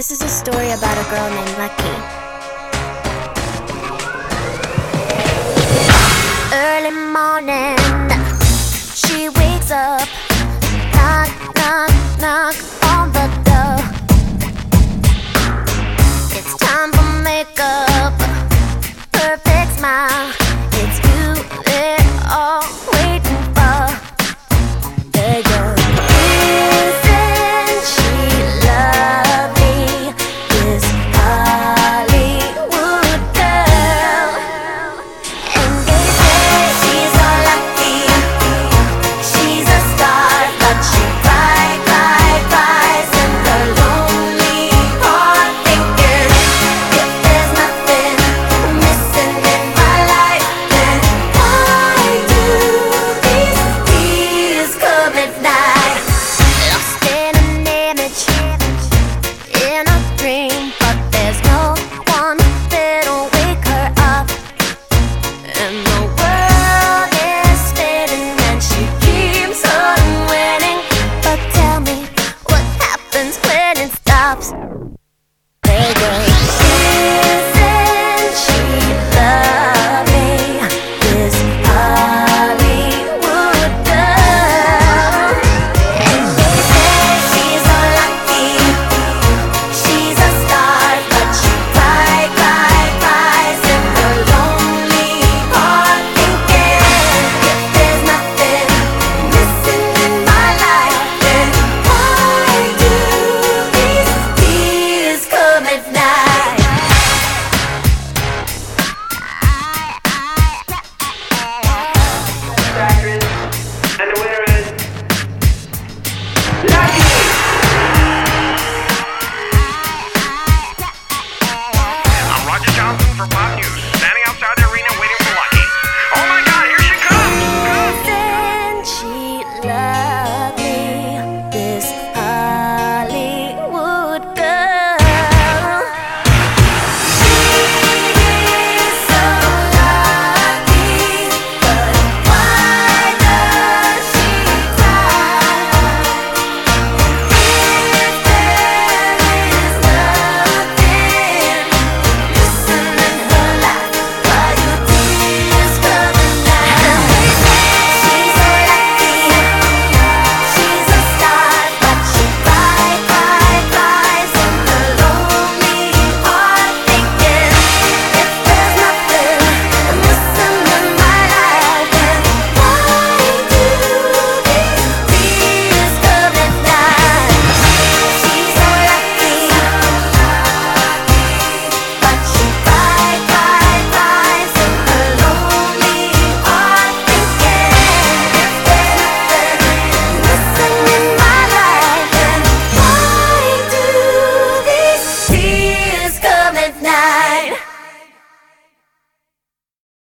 This is a story about a girl named Lucky. Early morning,